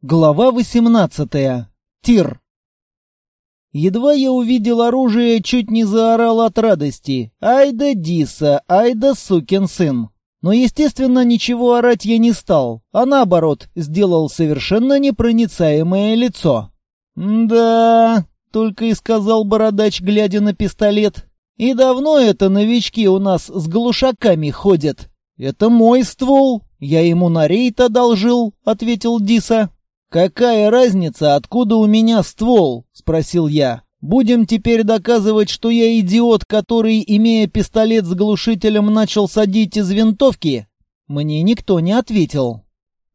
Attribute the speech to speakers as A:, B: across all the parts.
A: Глава 18. Тир. Едва я увидел оружие, чуть не заорал от радости. «Ай да Диса! Ай да сукин сын!» Но, естественно, ничего орать я не стал, а наоборот, сделал совершенно непроницаемое лицо. «Да...» — только и сказал бородач, глядя на пистолет. «И давно это новички у нас с глушаками ходят?» «Это мой ствол, я ему на рейд одолжил», — ответил Диса. «Какая разница, откуда у меня ствол?» — спросил я. «Будем теперь доказывать, что я идиот, который, имея пистолет с глушителем, начал садить из винтовки?» Мне никто не ответил.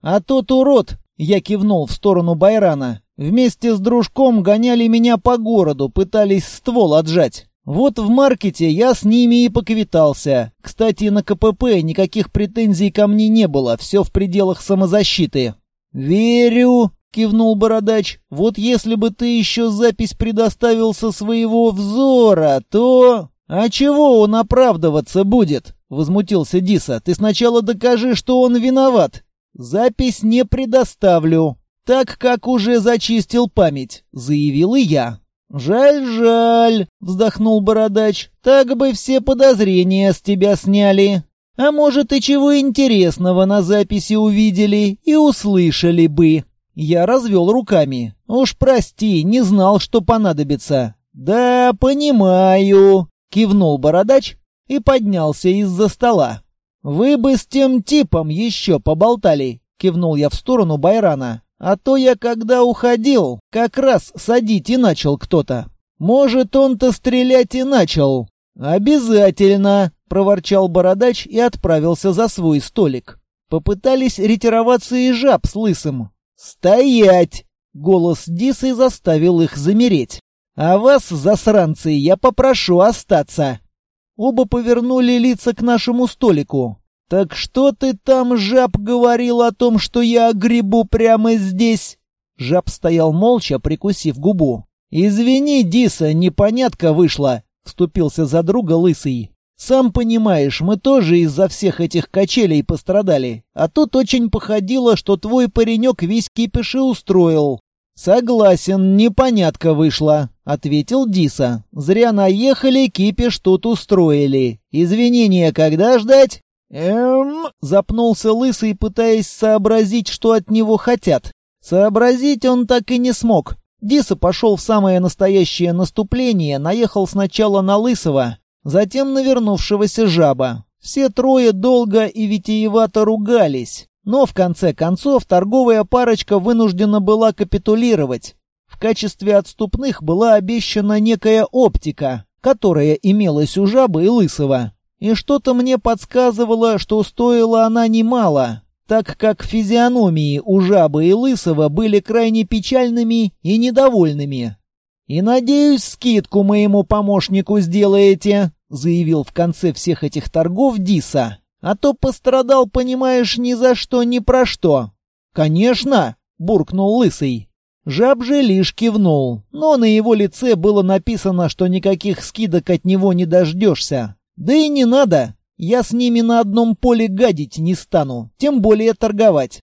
A: «А тот урод», — я кивнул в сторону Байрана, — «вместе с дружком гоняли меня по городу, пытались ствол отжать. Вот в маркете я с ними и поквитался. Кстати, на КПП никаких претензий ко мне не было, все в пределах самозащиты. «Верю», — кивнул Бородач. «Вот если бы ты еще запись предоставил со своего взора, то...» «А чего он оправдываться будет?» — возмутился Диса. «Ты сначала докажи, что он виноват». «Запись не предоставлю, так как уже зачистил память», — заявил и я. «Жаль, жаль», — вздохнул Бородач. «Так бы все подозрения с тебя сняли». А может, и чего интересного на записи увидели и услышали бы. Я развел руками. Уж прости, не знал, что понадобится. Да, понимаю, кивнул бородач и поднялся из-за стола. Вы бы с тем типом еще поболтали, кивнул я в сторону Байрана. А то я, когда уходил, как раз садить и начал кто-то. Может, он-то стрелять и начал. Обязательно, проворчал бородач и отправился за свой столик. Попытались ретироваться и жаб с лысым. «Стоять!» — голос Дисы заставил их замереть. «А вас, засранцы, я попрошу остаться!» Оба повернули лица к нашему столику. «Так что ты там, жаб, говорил о том, что я грибу прямо здесь?» Жаб стоял молча, прикусив губу. «Извини, Диса, непонятка вышла», — вступился за друга лысый. Сам понимаешь, мы тоже из-за всех этих качелей пострадали. А тут очень походило, что твой паренек весь кипиш устроил. Согласен, непонятка вышла, ответил Диса. Зря наехали, кипиш тут устроили. Извинения когда ждать? Эм, запнулся лысый, пытаясь сообразить, что от него хотят. Сообразить он так и не смог. Диса пошел в самое настоящее наступление, наехал сначала на Лысого, затем навернувшегося жаба. Все трое долго и витиевато ругались, но в конце концов торговая парочка вынуждена была капитулировать. В качестве отступных была обещана некая оптика, которая имелась у жабы и лысого. И что-то мне подсказывало, что стоила она немало, так как физиономии у жабы и лысого были крайне печальными и недовольными. «И, надеюсь, скидку моему помощнику сделаете», — заявил в конце всех этих торгов Диса. «А то пострадал, понимаешь, ни за что, ни про что». «Конечно», — буркнул Лысый. Жаб же лишь кивнул, но на его лице было написано, что никаких скидок от него не дождешься. Да и не надо, я с ними на одном поле гадить не стану, тем более торговать.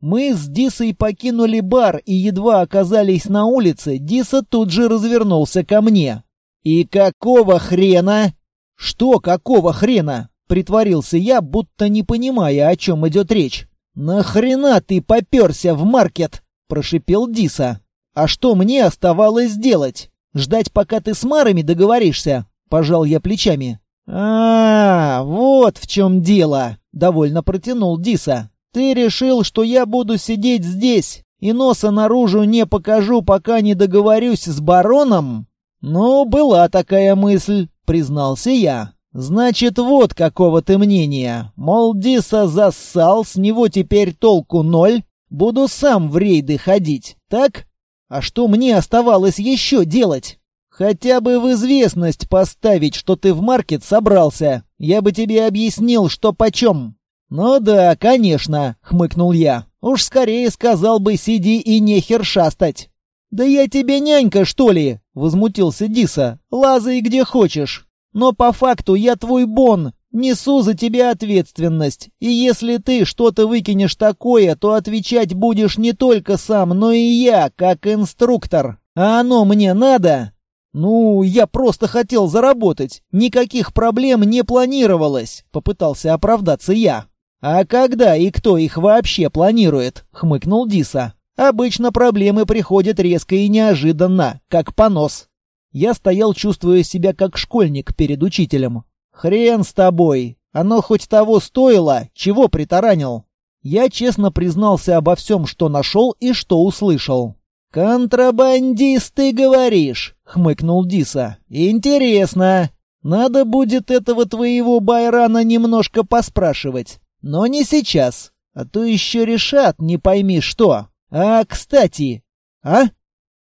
A: Мы с Дисой покинули бар и едва оказались на улице, Диса тут же развернулся ко мне. «И какого хрена?» «Что какого хрена?» — притворился я, будто не понимая, о чем идет речь. «Нахрена ты попёрся в маркет?» — прошипел Диса. «А что мне оставалось делать? Ждать, пока ты с Марами договоришься?» — пожал я плечами. «А, -а вот в чем дело!» — довольно протянул Диса. Ты решил, что я буду сидеть здесь и носа наружу не покажу, пока не договорюсь с бароном? Ну, была такая мысль, признался я. Значит, вот какого ты мнения. Мол, Диса зассал, с него теперь толку ноль. Буду сам в рейды ходить, так? А что мне оставалось еще делать? Хотя бы в известность поставить, что ты в маркет собрался. Я бы тебе объяснил, что почем. «Ну да, конечно», — хмыкнул я. «Уж скорее сказал бы, сиди и нехер шастать». «Да я тебе нянька, что ли?» — возмутился Диса. «Лазай где хочешь. Но по факту я твой бон. Несу за тебя ответственность, и если ты что-то выкинешь такое, то отвечать будешь не только сам, но и я, как инструктор. А оно мне надо? Ну, я просто хотел заработать. Никаких проблем не планировалось, попытался оправдаться я. А когда и кто их вообще планирует? хмыкнул Диса. Обычно проблемы приходят резко и неожиданно, как понос. Я стоял, чувствуя себя как школьник перед учителем. «Хрен с тобой! Оно хоть того стоило, чего притаранил?» Я честно признался обо всем, что нашел и что услышал. «Контрабандист, ты говоришь?» — хмыкнул Диса. «Интересно. Надо будет этого твоего Байрана немножко поспрашивать. Но не сейчас. А то еще решат, не пойми что. А, кстати... А?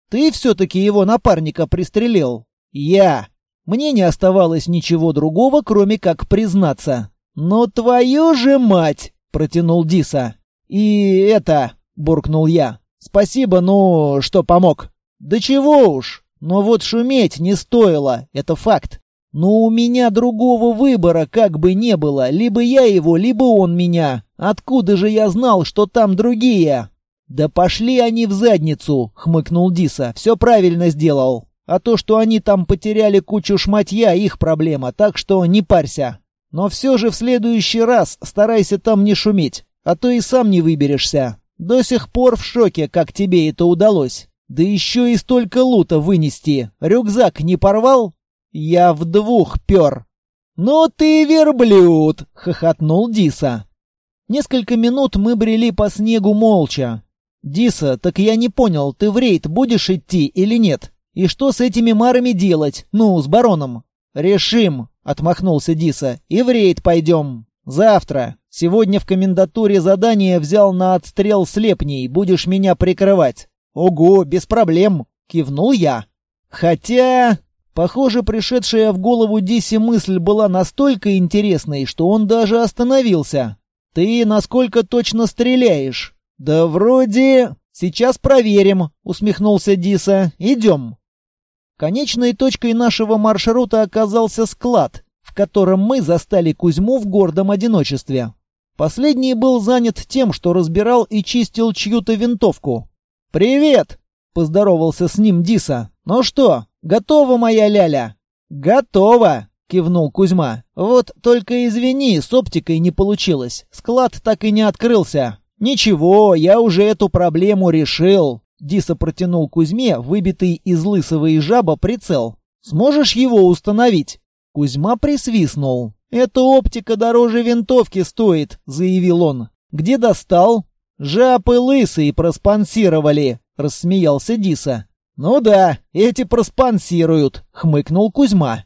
A: Ты все-таки его напарника пристрелил? Я. Мне не оставалось ничего другого, кроме как признаться. «Но твою же мать!» — протянул Диса. «И это...» — буркнул я. «Спасибо, ну, что помог». «Да чего уж! Но вот шуметь не стоило, это факт. Но у меня другого выбора как бы не было, либо я его, либо он меня. Откуда же я знал, что там другие?» «Да пошли они в задницу!» — хмыкнул Диса. «Все правильно сделал. А то, что они там потеряли кучу шматья, их проблема, так что не парься. Но все же в следующий раз старайся там не шуметь, а то и сам не выберешься. До сих пор в шоке, как тебе это удалось. Да еще и столько лута вынести. Рюкзак не порвал? Я в двух пер». «Ну ты верблюд!» — хохотнул Диса. Несколько минут мы брели по снегу молча. «Диса, так я не понял, ты в рейд будешь идти или нет? И что с этими марами делать? Ну, с бароном?» «Решим», — отмахнулся Диса, — «и в рейд пойдем. Завтра. Сегодня в комендатуре задание взял на отстрел слепней, будешь меня прикрывать». «Ого, без проблем», — кивнул я. «Хотя...» Похоже, пришедшая в голову Диси мысль была настолько интересной, что он даже остановился. «Ты насколько точно стреляешь?» «Да вроде...» «Сейчас проверим», — усмехнулся Диса. «Идем». Конечной точкой нашего маршрута оказался склад, в котором мы застали Кузьму в гордом одиночестве. Последний был занят тем, что разбирал и чистил чью-то винтовку. «Привет!» — поздоровался с ним Диса. «Ну что, готова моя ляля?» «Готова!» — кивнул Кузьма. «Вот только извини, с оптикой не получилось. Склад так и не открылся. «Ничего, я уже эту проблему решил», — Диса протянул Кузьме выбитый из лысого и жаба прицел. «Сможешь его установить?» Кузьма присвистнул. «Эта оптика дороже винтовки стоит», — заявил он. «Где достал?» «Жаб и лысый проспонсировали», — рассмеялся Диса. «Ну да, эти проспонсируют», — хмыкнул Кузьма.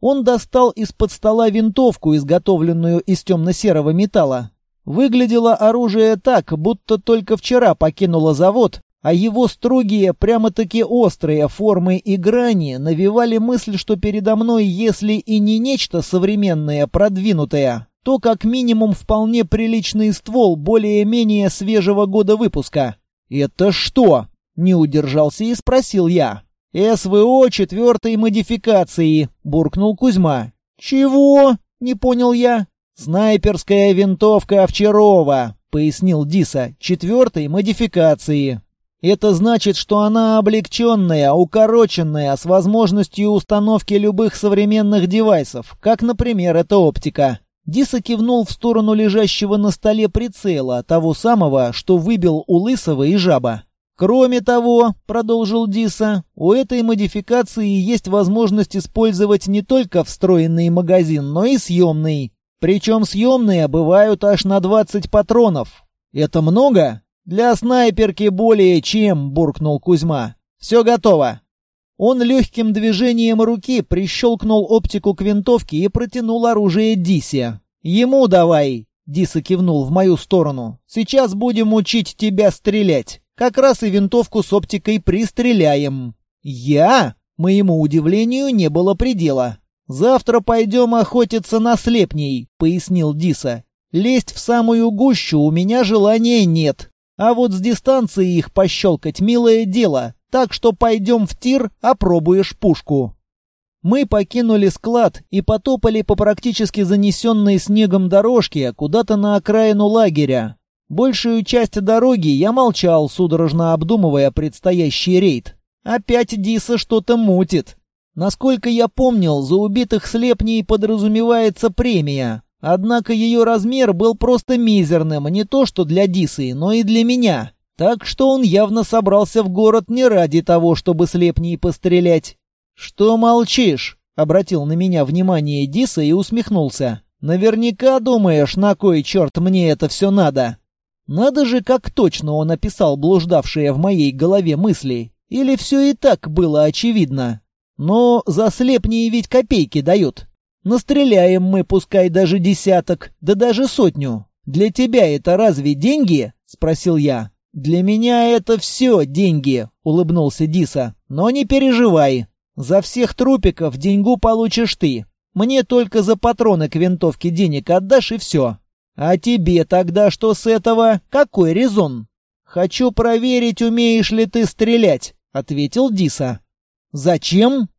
A: Он достал из-под стола винтовку, изготовленную из темно-серого металла. Выглядело оружие так, будто только вчера покинуло завод, а его строгие, прямо-таки острые формы и грани навевали мысль, что передо мной, если и не нечто современное, продвинутое, то как минимум вполне приличный ствол более-менее свежего года выпуска. «Это что?» — не удержался и спросил я. «СВО четвертой модификации», — буркнул Кузьма. «Чего?» — не понял я. «Снайперская винтовка Овчарова», — пояснил Диса, — «четвертой модификации». Это значит, что она облегченная, укороченная, с возможностью установки любых современных девайсов, как, например, эта оптика. Диса кивнул в сторону лежащего на столе прицела, того самого, что выбил у Лысого и Жаба. «Кроме того», — продолжил Диса, — «у этой модификации есть возможность использовать не только встроенный магазин, но и съемный. Причем съемные бывают аж на 20 патронов. Это много? Для снайперки более чем, буркнул Кузьма. Все готово. Он легким движением руки прищелкнул оптику к винтовке и протянул оружие Дисе. «Ему давай!» — Диса кивнул в мою сторону. «Сейчас будем учить тебя стрелять. Как раз и винтовку с оптикой пристреляем». «Я?» Моему удивлению не было предела. «Завтра пойдем охотиться на слепней», — пояснил Диса. «Лезть в самую гущу у меня желания нет. А вот с дистанции их пощелкать милое дело, так что пойдем в тир, опробуешь пушку». Мы покинули склад и потопали по практически занесенной снегом дорожке куда-то на окраину лагеря. Большую часть дороги я молчал, судорожно обдумывая предстоящий рейд. Опять Диса что-то мутит. Насколько я помнил, за убитых слепней подразумевается премия. Однако ее размер был просто мизерным, не то что для Дисы, но и для меня. Так что он явно собрался в город не ради того, чтобы слепней пострелять. «Что молчишь?» — обратил на меня внимание Диса и усмехнулся. «Наверняка думаешь, на кой черт мне это все надо?» Надо же, как точно он описал блуждавшие в моей голове мысли. Или все и так было очевидно? Но за слепние ведь копейки дают. Настреляем мы, пускай даже десяток, да даже сотню. Для тебя это разве деньги? Спросил я. Для меня это все деньги, улыбнулся Диса. Но не переживай, за всех трупиков деньгу получишь ты. Мне только за патроны к винтовке денег отдашь и все. А тебе тогда что с этого? Какой резон? Хочу проверить, умеешь ли ты стрелять, ответил Диса. Зачем?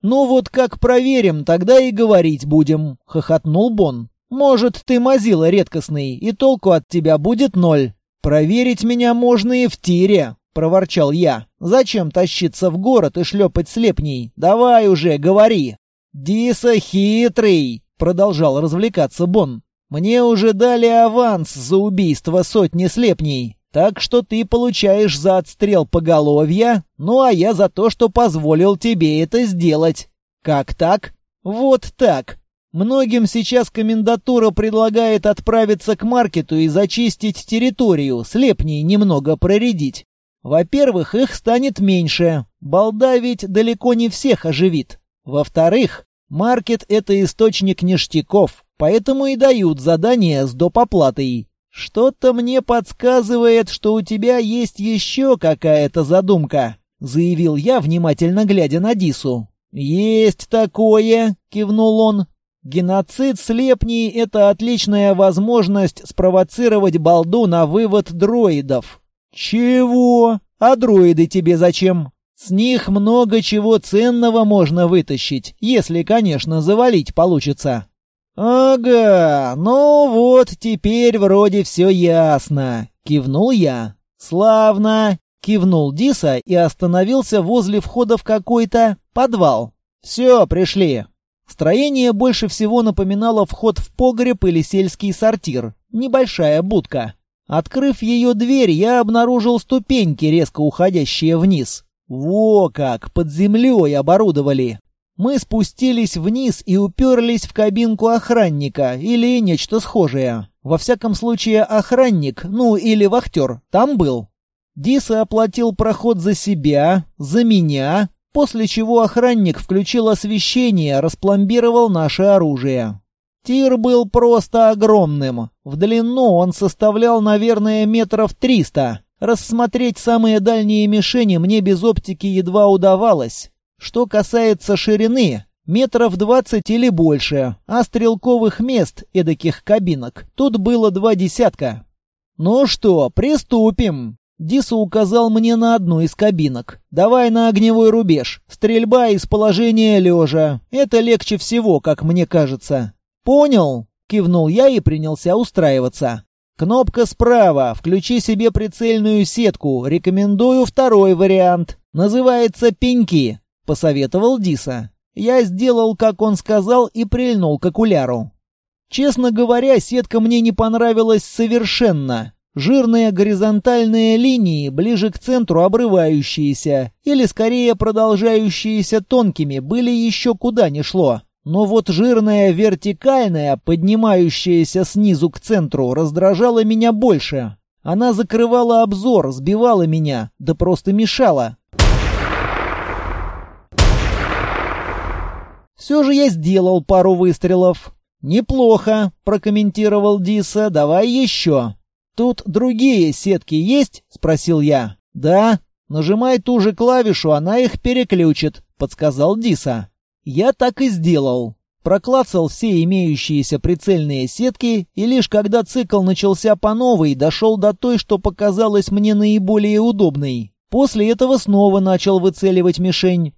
A: Ну вот как проверим, тогда и говорить будем, хохотнул Бон. Может, ты мазила редкостный, и толку от тебя будет ноль. Проверить меня можно и в тире, проворчал я. «Зачем тащиться в город и шлепать слепней? Давай уже, говори!» «Диса хитрый!» — продолжал развлекаться Бон. «Мне уже дали аванс за убийство сотни слепней, так что ты получаешь за отстрел поголовья, ну а я за то, что позволил тебе это сделать. Как так? Вот так!» Многим сейчас комендатура предлагает отправиться к маркету и зачистить территорию, слепней немного проредить. Во-первых, их станет меньше. Балда ведь далеко не всех оживит. Во-вторых, маркет — это источник ништяков, поэтому и дают задания с доп. оплатой. Что-то мне подсказывает, что у тебя есть еще какая-то задумка, заявил я, внимательно глядя на Дису. Есть такое, кивнул он. Геноцид слепней — это отличная возможность спровоцировать балду на вывод дроидов. «Чего? А дроиды тебе зачем? С них много чего ценного можно вытащить, если, конечно, завалить получится». «Ага, ну вот теперь вроде все ясно», — кивнул я. «Славно», — кивнул Диса и остановился возле входа в какой-то подвал. «Все, пришли». Строение больше всего напоминало вход в погреб или сельский сортир. Небольшая будка. Открыв ее дверь, я обнаружил ступеньки, резко уходящие вниз. Во как, под землей оборудовали. Мы спустились вниз и уперлись в кабинку охранника или нечто схожее. Во всяком случае, охранник, ну или вахтер, там был. Диса оплатил проход за себя, за меня, после чего охранник включил освещение, распломбировал наше оружие. Тир был просто огромным. В длину он составлял, наверное, метров триста. Рассмотреть самые дальние мишени мне без оптики едва удавалось. Что касается ширины, метров двадцать или больше, а стрелковых мест, эдаких кабинок, тут было два десятка. «Ну что, приступим!» Диса указал мне на одну из кабинок. «Давай на огневой рубеж. Стрельба из положения лежа. Это легче всего, как мне кажется. «Понял!» — кивнул я и принялся устраиваться. «Кнопка справа. Включи себе прицельную сетку. Рекомендую второй вариант. Называется «Пеньки», — посоветовал Диса. Я сделал, как он сказал, и прильнул к окуляру. Честно говоря, сетка мне не понравилась совершенно. Жирные горизонтальные линии, ближе к центру обрывающиеся, или скорее продолжающиеся тонкими, были еще куда ни шло. Но вот жирная вертикальная, поднимающаяся снизу к центру, раздражала меня больше. Она закрывала обзор, сбивала меня, да просто мешала. Все же я сделал пару выстрелов. «Неплохо», — прокомментировал Диса, — «давай еще». «Тут другие сетки есть?» — спросил я. «Да». «Нажимай ту же клавишу, она их переключит», — подсказал Диса. Я так и сделал. Проклацал все имеющиеся прицельные сетки, и лишь когда цикл начался по новой, дошел до той, что показалось мне наиболее удобной. После этого снова начал выцеливать мишень.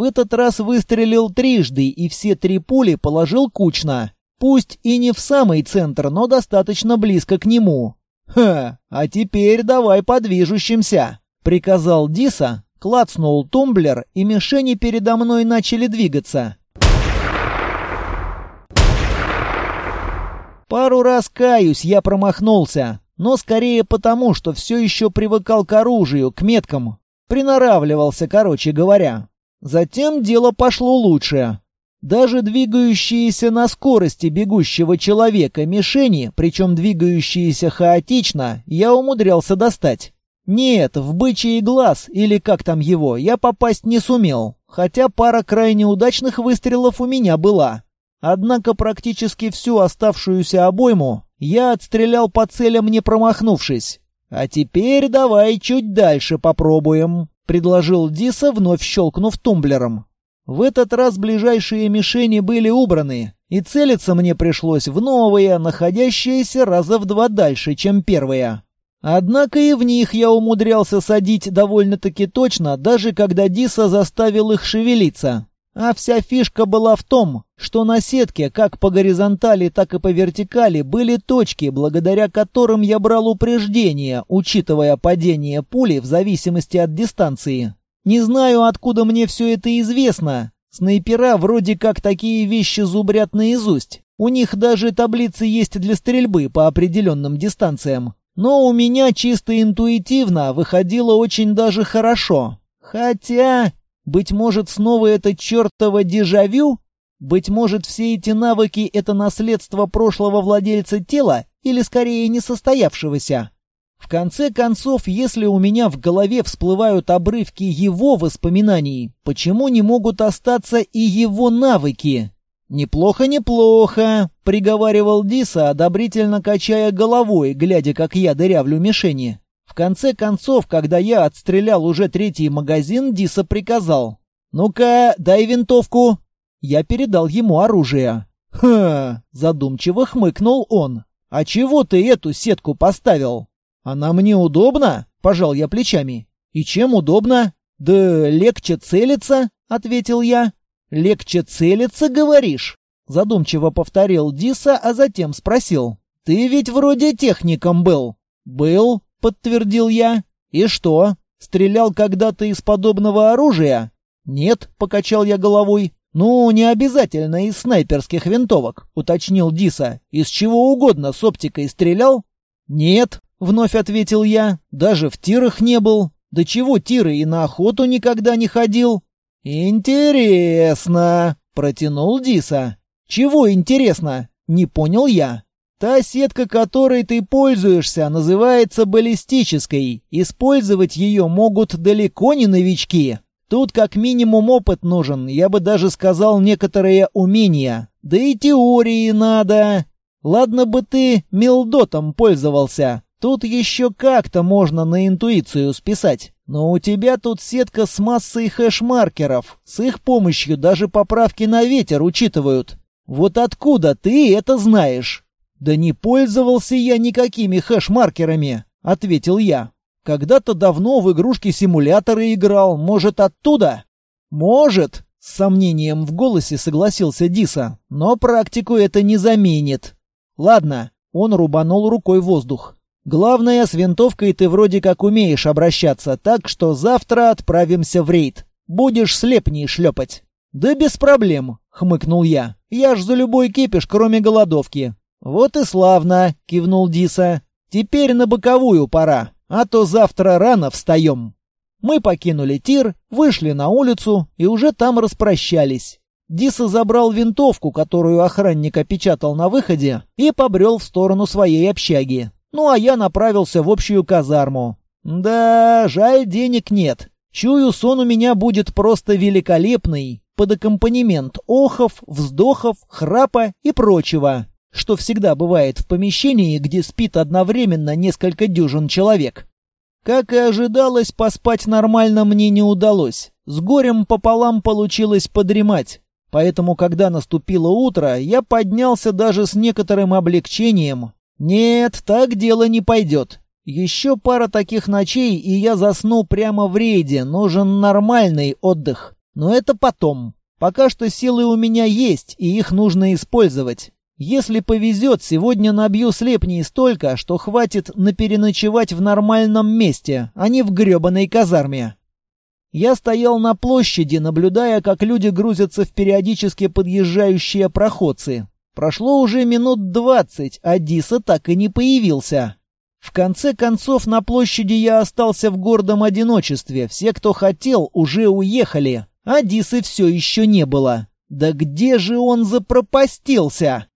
A: В этот раз выстрелил трижды и все три пули положил кучно. Пусть и не в самый центр, но достаточно близко к нему. «Ха, а теперь давай подвижущимся», — приказал Диса, клацнул тумблер, и мишени передо мной начали двигаться. Пару раз каюсь, я промахнулся, но скорее потому, что все еще привыкал к оружию, к меткам. Приноравливался, короче говоря. Затем дело пошло лучше. Даже двигающиеся на скорости бегущего человека мишени, причем двигающиеся хаотично, я умудрялся достать. Нет, в бычий глаз, или как там его, я попасть не сумел, хотя пара крайне удачных выстрелов у меня была. Однако практически всю оставшуюся обойму я отстрелял по целям, не промахнувшись. «А теперь давай чуть дальше попробуем», — предложил Диса, вновь щелкнув тумблером. В этот раз ближайшие мишени были убраны, и целиться мне пришлось в новые, находящиеся раза в два дальше, чем первые. Однако и в них я умудрялся садить довольно-таки точно, даже когда Диса заставил их шевелиться. А вся фишка была в том, что на сетке как по горизонтали, так и по вертикали были точки, благодаря которым я брал упреждение, учитывая падение пули в зависимости от дистанции. Не знаю, откуда мне все это известно. Снайпера вроде как такие вещи зубрят наизусть. У них даже таблицы есть для стрельбы по определенным дистанциям. Но у меня чисто интуитивно выходило очень даже хорошо. Хотя быть может, снова это чертово дежавю? Быть может, все эти навыки — это наследство прошлого владельца тела или, скорее, несостоявшегося? В конце концов, если у меня в голове всплывают обрывки его воспоминаний, почему не могут остаться и его навыки? «Неплохо, неплохо», — приговаривал Диса, одобрительно качая головой, глядя, как я дырявлю мишени. В конце концов, когда я отстрелял уже третий магазин, Диса приказал. «Ну-ка, дай винтовку!» Я передал ему оружие. «Ха!» — задумчиво хмыкнул он. «А чего ты эту сетку поставил?» «Она мне удобна?» — пожал я плечами. «И чем удобно?» «Да легче целиться», — ответил я. «Легче целиться, говоришь?» Задумчиво повторил Диса, а затем спросил. «Ты ведь вроде техником был». «Был», — подтвердил я. «И что, стрелял когда-то из подобного оружия?» «Нет», — покачал я головой. «Ну, не обязательно из снайперских винтовок», — уточнил Диса. «Из чего угодно с оптикой стрелял?» «Нет», — вновь ответил я. «Даже в тирах не был. Да чего тиры и на охоту никогда не ходил?» «Интересно», — протянул Диса. «Чего интересно?» — не понял я. Та сетка, которой ты пользуешься, называется баллистической. Использовать ее могут далеко не новички. Тут как минимум опыт нужен, я бы даже сказал некоторые умения. Да и теории надо. Ладно бы ты мелдотом пользовался. Тут еще как-то можно на интуицию списать. Но у тебя тут сетка с массой хэш-маркеров. С их помощью даже поправки на ветер учитывают. Вот откуда ты это знаешь? «Да не пользовался я никакими хэш-маркерами», — ответил я. «Когда-то давно в игрушки-симуляторы играл. Может, оттуда?» «Может», — с сомнением в голосе согласился Диса. «Но практику это не заменит». «Ладно», — он рубанул рукой воздух. «Главное, с винтовкой ты вроде как умеешь обращаться, так что завтра отправимся в рейд. Будешь слепней шлепать». «Да без проблем», — хмыкнул я. «Я ж за любой кипиш, кроме голодовки. «Вот и славно!» — кивнул Диса. «Теперь на боковую пора, а то завтра рано встаем». Мы покинули тир, вышли на улицу и уже там распрощались. Диса забрал винтовку, которую охранник опечатал на выходе, и побрел в сторону своей общаги. Ну а я направился в общую казарму. Да, жаль, денег нет. Чую, сон у меня будет просто великолепный, под аккомпанемент охов, вздохов, храпа и прочего что всегда бывает в помещении, где спит одновременно несколько дюжин человек. Как и ожидалось, поспать нормально мне не удалось. С горем пополам получилось подремать. Поэтому, когда наступило утро, я поднялся даже с некоторым облегчением. Нет, так дело не пойдет. Еще пара таких ночей, и я засну прямо в рейде. Нужен нормальный отдых. Но это потом. Пока что силы у меня есть, и их нужно использовать. Если повезет, сегодня набью слепней столько, что хватит на переночевать в нормальном месте, а не в гребаной казарме. Я стоял на площади, наблюдая, как люди грузятся в периодически подъезжающие проходцы. Прошло уже минут двадцать, а Диса так и не появился. В конце концов, на площади я остался в гордом одиночестве. Все, кто хотел, уже уехали. А Дисы все еще не было. Да где же он запропастился?